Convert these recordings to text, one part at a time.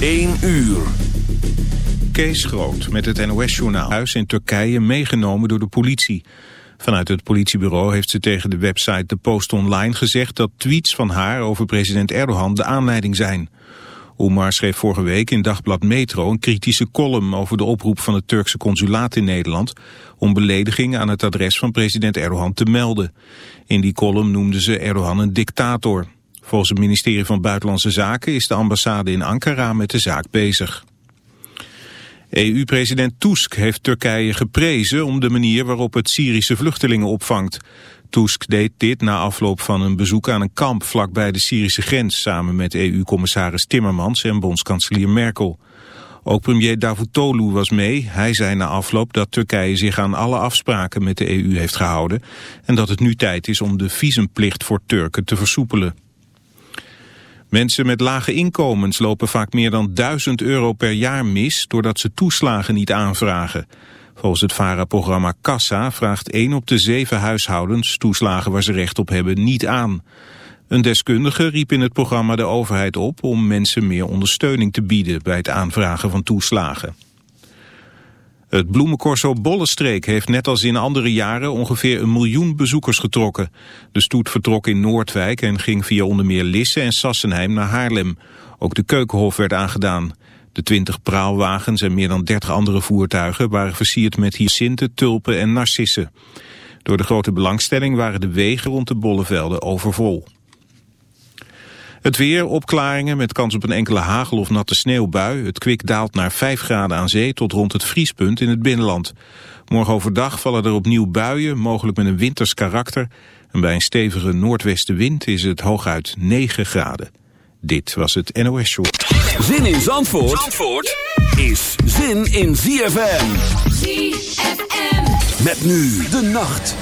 1 uur. Kees Groot met het NOS-journaal. Huis in Turkije meegenomen door de politie. Vanuit het politiebureau heeft ze tegen de website De Post Online gezegd... dat tweets van haar over president Erdogan de aanleiding zijn. Omar schreef vorige week in Dagblad Metro een kritische column... over de oproep van het Turkse consulaat in Nederland... om beledigingen aan het adres van president Erdogan te melden. In die column noemde ze Erdogan een dictator... Volgens het ministerie van Buitenlandse Zaken is de ambassade in Ankara met de zaak bezig. EU-president Tusk heeft Turkije geprezen om de manier waarop het Syrische vluchtelingen opvangt. Tusk deed dit na afloop van een bezoek aan een kamp vlakbij de Syrische grens... samen met EU-commissaris Timmermans en bondskanselier Merkel. Ook premier Davutoglu was mee. Hij zei na afloop dat Turkije zich aan alle afspraken met de EU heeft gehouden... en dat het nu tijd is om de visumplicht voor Turken te versoepelen. Mensen met lage inkomens lopen vaak meer dan 1000 euro per jaar mis doordat ze toeslagen niet aanvragen. Volgens het VARA-programma Kassa vraagt 1 op de 7 huishoudens toeslagen waar ze recht op hebben niet aan. Een deskundige riep in het programma de overheid op om mensen meer ondersteuning te bieden bij het aanvragen van toeslagen. Het bloemencorso Bollestreek heeft net als in andere jaren ongeveer een miljoen bezoekers getrokken. De stoet vertrok in Noordwijk en ging via onder meer Lisse en Sassenheim naar Haarlem. Ook de Keukenhof werd aangedaan. De twintig praalwagens en meer dan dertig andere voertuigen waren versierd met hyacinten, tulpen en narcissen. Door de grote belangstelling waren de wegen rond de bollevelden overvol. Het weer, opklaringen met kans op een enkele hagel of natte sneeuwbui. Het kwik daalt naar 5 graden aan zee tot rond het vriespunt in het binnenland. Morgen overdag vallen er opnieuw buien, mogelijk met een winters karakter. En bij een stevige noordwestenwind is het hooguit 9 graden. Dit was het NOS Show. Zin in Zandvoort, Zandvoort is zin in ZFM. ZFM. Met nu de nacht.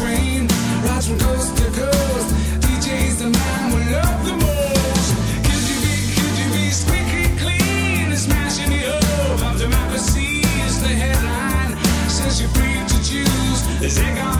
train, rides from coast to coast. DJ's the man we love the most. Could you be, could you be squeaky clean and smashing the hope of democracy is the headline. Since you're free to choose, there's egg on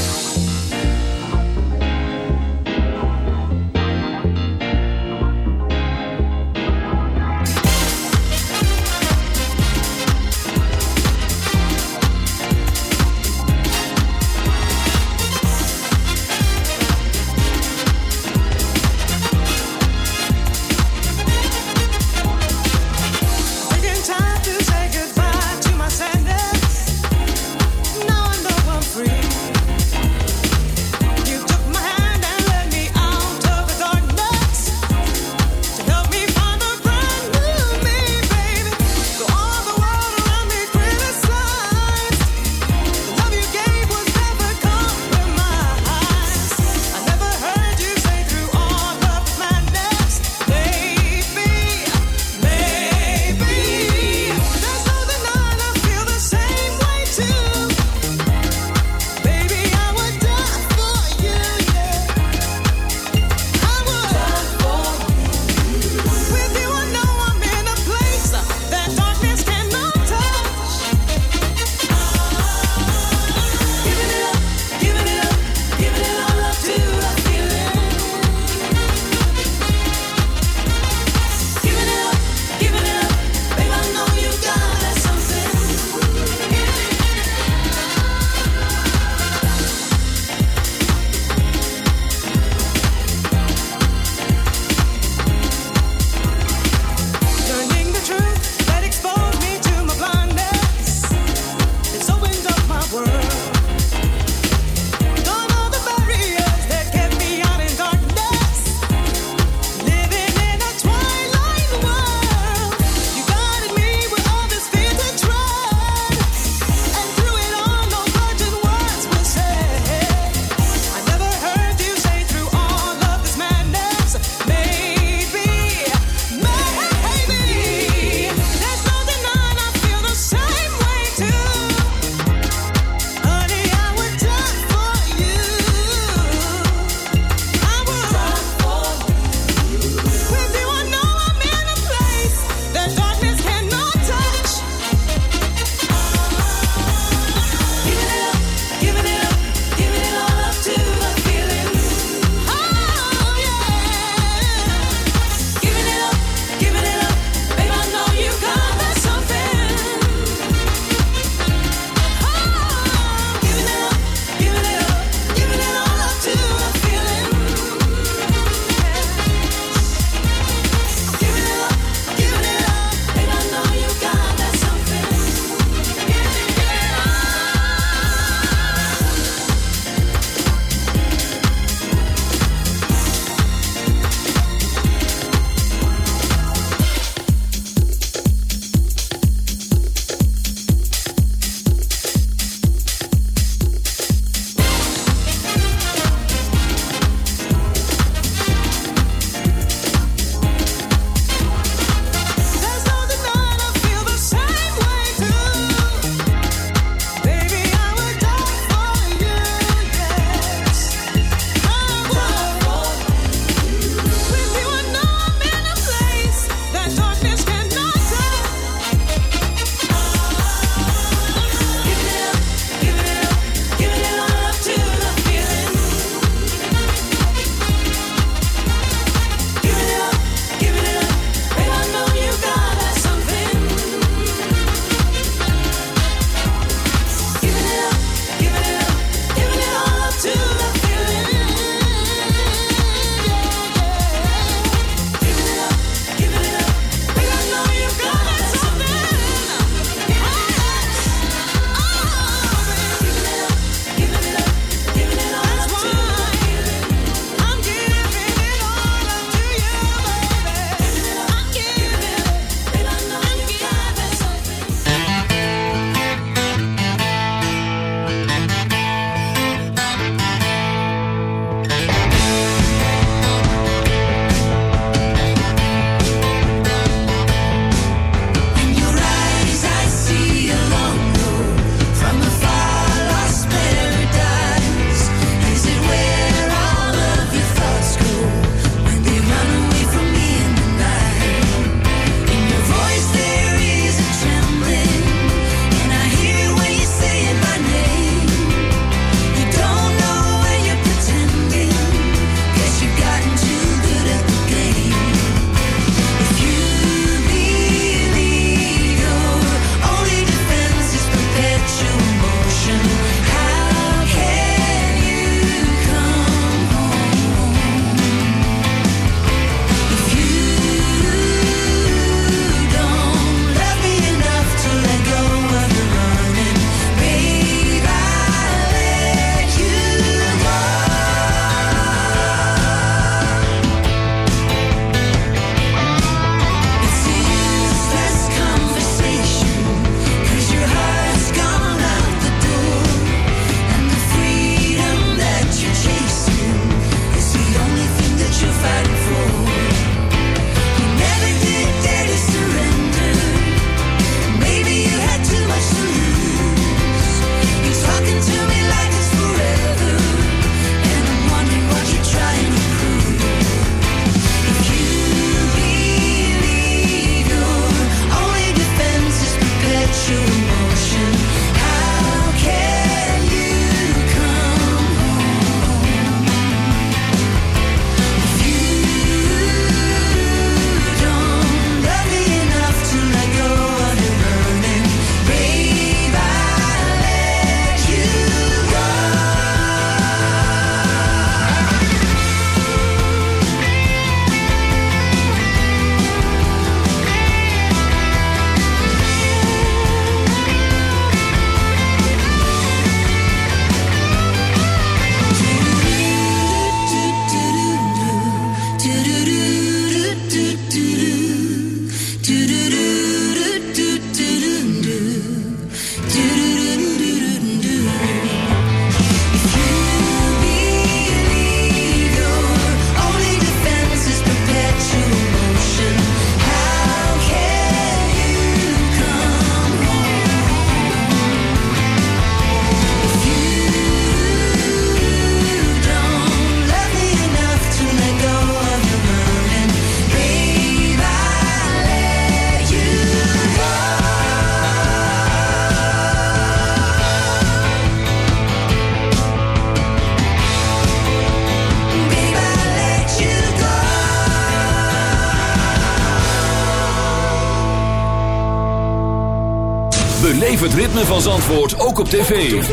Ritme van Zandvoort ook op tv.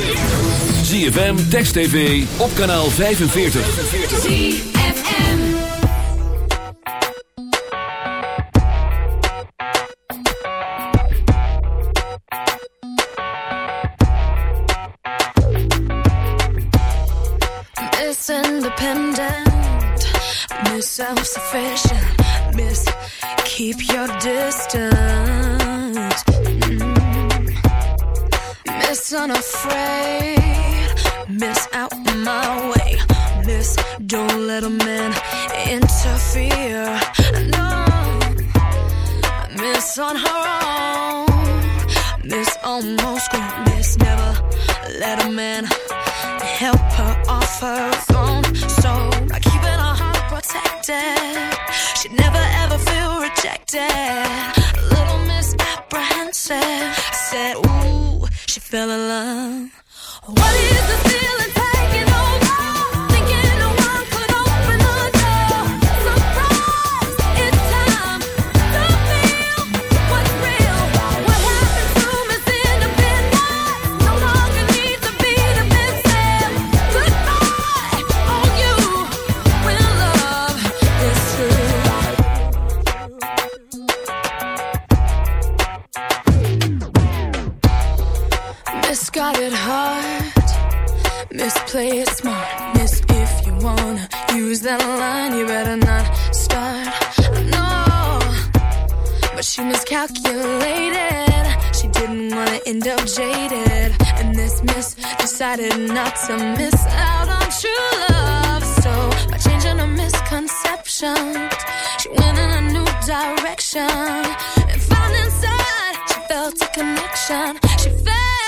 ZFM, Text TV, op kanaal 45. ZFM Miss Independent, Miss Self-Sufficient, Miss Keep Your Distance Unafraid, miss out my way, miss don't let a man interfere. No, miss on her own, miss almost grown, miss never let a man help her off her throne. So keeping her heart protected, she'd never ever feel rejected. Little miss apprehensive. Said, fell in love. What is the feeling? She miscalculated. She didn't wanna end up jaded. And this miss decided not to miss out on true love. So, by changing her misconceptions, she went in a new direction. And found inside, she felt a connection. She fell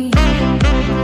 me